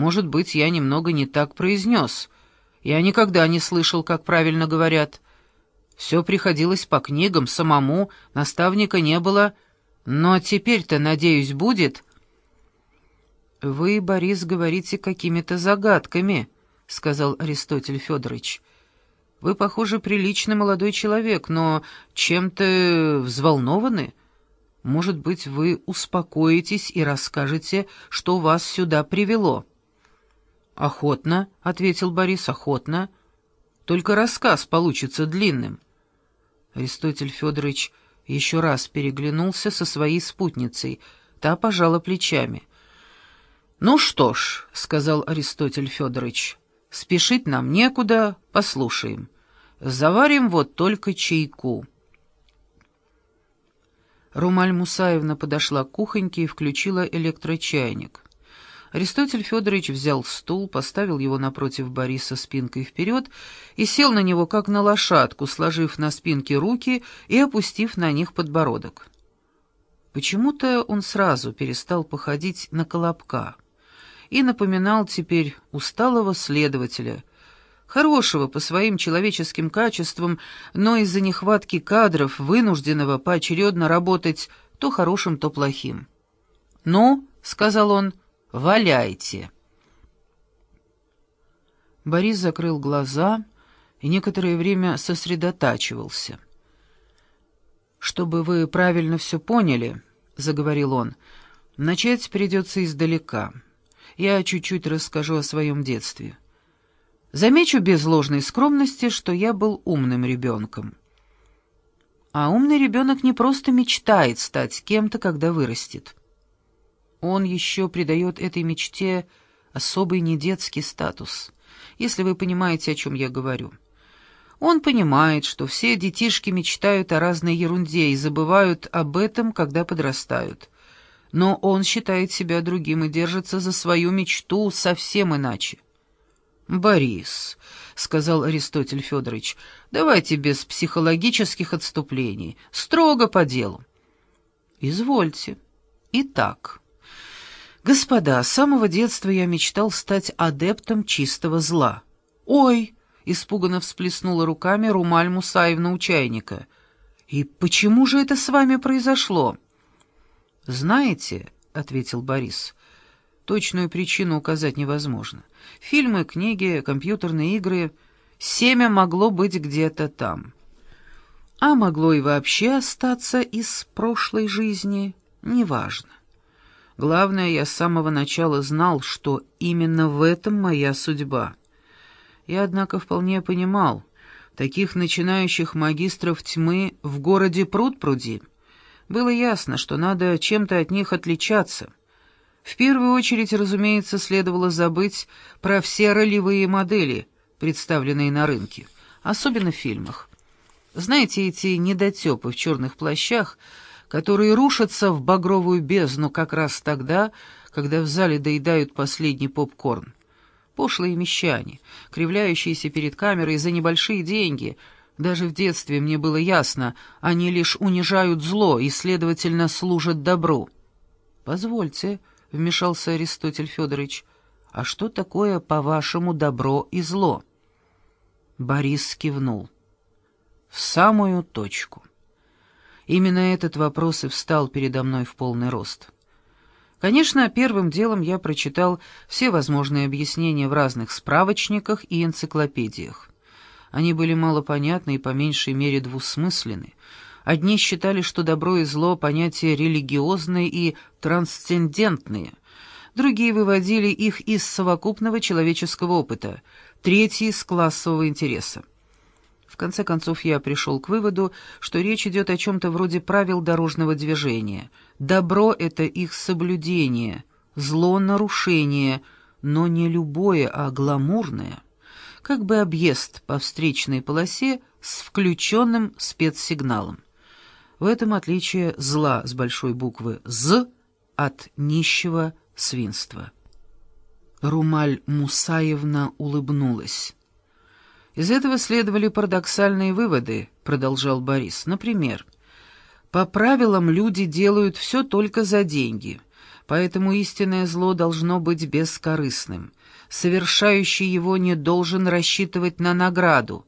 Может быть, я немного не так произнес. Я никогда не слышал, как правильно говорят. Все приходилось по книгам, самому, наставника не было. Но теперь-то, надеюсь, будет...» «Вы, Борис, говорите какими-то загадками», — сказал Аристотель Федорович. «Вы, похоже, приличный молодой человек, но чем-то взволнованы. Может быть, вы успокоитесь и расскажете, что вас сюда привело?» «Охотно», — ответил Борис, — «охотно. Только рассказ получится длинным». Аристотель Федорович еще раз переглянулся со своей спутницей. Та пожала плечами. «Ну что ж», — сказал Аристотель Федорович, — «спешить нам некуда, послушаем. Заварим вот только чайку». Румаль Мусаевна подошла к кухоньке и включила электрочайник. Аристотель Федорович взял стул, поставил его напротив Бориса спинкой вперед и сел на него, как на лошадку, сложив на спинке руки и опустив на них подбородок. Почему-то он сразу перестал походить на колобка и напоминал теперь усталого следователя, хорошего по своим человеческим качествам, но из-за нехватки кадров, вынужденного поочередно работать то хорошим, то плохим. «Ну», — сказал он, — «валяйте». Борис закрыл глаза и некоторое время сосредотачивался. «Чтобы вы правильно все поняли», — заговорил он, — «начать придется издалека» я чуть-чуть расскажу о своем детстве. Замечу без ложной скромности, что я был умным ребенком. А умный ребенок не просто мечтает стать кем-то, когда вырастет. Он еще придает этой мечте особый недетский статус, если вы понимаете, о чем я говорю. Он понимает, что все детишки мечтают о разной ерунде и забывают об этом, когда подрастают но он считает себя другим и держится за свою мечту совсем иначе. «Борис», — сказал Аристотель Федорович, — «давайте без психологических отступлений, строго по делу». «Извольте. Итак, господа, с самого детства я мечтал стать адептом чистого зла». «Ой!» — испуганно всплеснула руками Румаль Мусаевна у чайника. «И почему же это с вами произошло?» «Знаете», — ответил Борис, — «точную причину указать невозможно. Фильмы, книги, компьютерные игры — семя могло быть где-то там. А могло и вообще остаться из прошлой жизни, неважно. Главное, я с самого начала знал, что именно в этом моя судьба. Я, однако, вполне понимал, таких начинающих магистров тьмы в городе пруд-пруди — было ясно, что надо чем-то от них отличаться. В первую очередь, разумеется, следовало забыть про все ролевые модели, представленные на рынке, особенно в фильмах. Знаете, эти недотепы в черных плащах, которые рушатся в багровую бездну как раз тогда, когда в зале доедают последний попкорн. Пошлые мещане, кривляющиеся перед камерой за небольшие деньги — даже в детстве мне было ясно, они лишь унижают зло и, следовательно, служат добру. «Позвольте», — вмешался Аристотель Федорович, — «а что такое, по-вашему, добро и зло?» Борис кивнул. «В самую точку». Именно этот вопрос и встал передо мной в полный рост. Конечно, первым делом я прочитал все возможные объяснения в разных справочниках и энциклопедиях. Они были малопонятны и по меньшей мере двусмысленны. Одни считали, что добро и зло — понятия религиозные и трансцендентные. Другие выводили их из совокупного человеческого опыта, третьи — с классового интереса. В конце концов, я пришел к выводу, что речь идет о чем-то вроде правил дорожного движения. Добро — это их соблюдение, зло — нарушение, но не любое, а гламурное как бы объезд по встречной полосе с включенным спецсигналом. В этом отличие зла с большой буквы «З» от нищего свинства. Румаль Мусаевна улыбнулась. «Из этого следовали парадоксальные выводы», — продолжал Борис. «Например, по правилам люди делают все только за деньги, Поэтому истинное зло должно быть бескорыстным. Совершающий его не должен рассчитывать на награду.